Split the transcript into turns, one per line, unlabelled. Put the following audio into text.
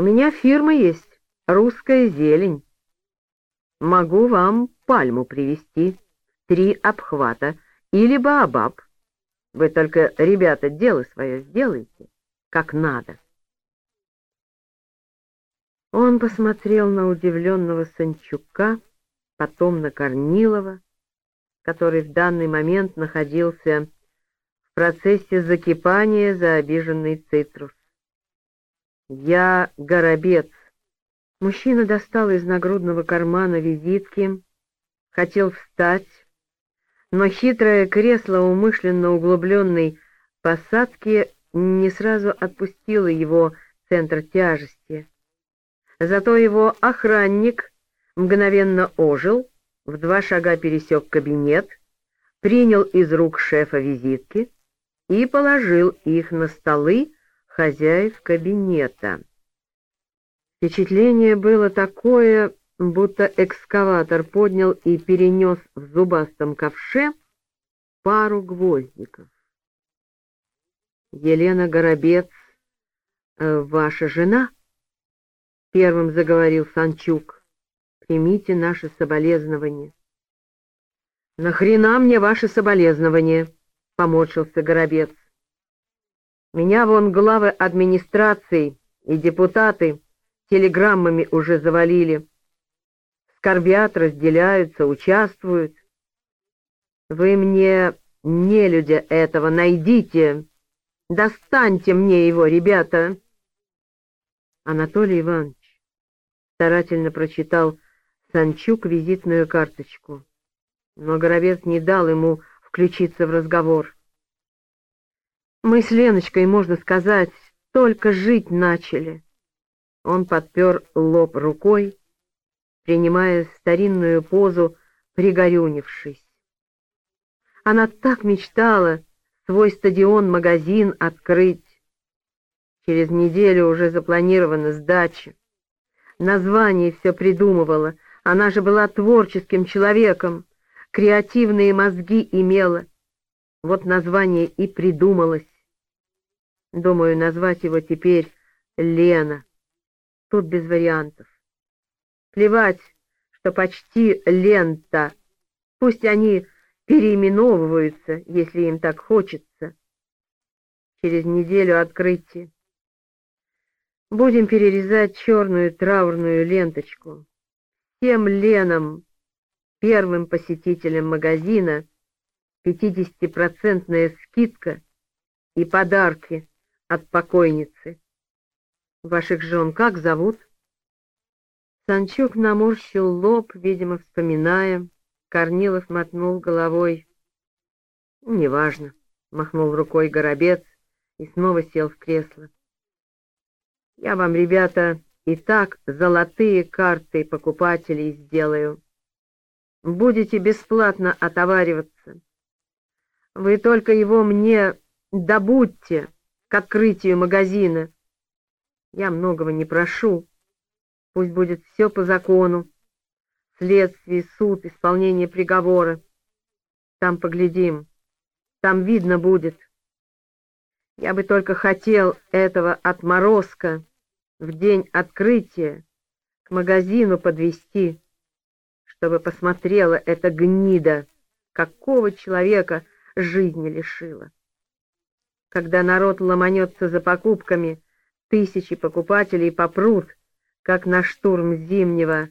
У меня фирма есть, русская зелень. Могу вам пальму привезти, три обхвата или баобаб. Вы только, ребята, дело свое сделайте, как надо. Он посмотрел на удивленного Санчука, потом на Корнилова, который в данный момент находился в процессе закипания за обиженный цитрус. «Я горобец». Мужчина достал из нагрудного кармана визитки, хотел встать, но хитрое кресло умышленно углубленной посадки не сразу отпустило его центр тяжести. Зато его охранник мгновенно ожил, в два шага пересек кабинет, принял из рук шефа визитки и положил их на столы, хозяев кабинета. Впечатление было такое, будто экскаватор поднял и перенес в зубастом ковше пару гвоздиков. «Елена Горобец, э, ваша жена?» — первым заговорил Санчук. «Примите наши соболезнования». «Нахрена мне ваши соболезнования?» — поморщился Горобец. Меня вон главы администрации и депутаты телеграммами уже завалили. Скорбят, разделяются, участвуют. Вы мне, нелюдя этого, найдите. Достаньте мне его, ребята. Анатолий Иванович старательно прочитал Санчук визитную карточку, но Горовец не дал ему включиться в разговор. Мы с Леночкой, можно сказать, только жить начали. Он подпер лоб рукой, принимая старинную позу, пригорюнившись. Она так мечтала свой стадион-магазин открыть. Через неделю уже запланирована сдача. Название все придумывала, она же была творческим человеком, креативные мозги имела. Вот название и придумалось. Думаю, назвать его теперь Лена. Тут без вариантов. Плевать, что почти лента. Пусть они переименовываются, если им так хочется. Через неделю открытие. Будем перерезать черную траурную ленточку. Тем Ленам, первым посетителям магазина, 50-процентная скидка и подарки от покойницы. Ваших жен как зовут? Санчук наморщил лоб, видимо, вспоминая. Корнилов мотнул головой. «Неважно», — махнул рукой Горобец и снова сел в кресло. «Я вам, ребята, и так золотые карты покупателей сделаю. Будете бесплатно отовариваться. Вы только его мне добудьте к открытию магазина. Я многого не прошу. Пусть будет все по закону. Следствие, суд, исполнение приговора. Там поглядим. Там видно будет. Я бы только хотел этого отморозка в день открытия к магазину подвести, чтобы посмотрела эта гнида, какого человека жизни лишила. Когда народ ломанется за покупками, тысячи покупателей попрут, как на штурм зимнего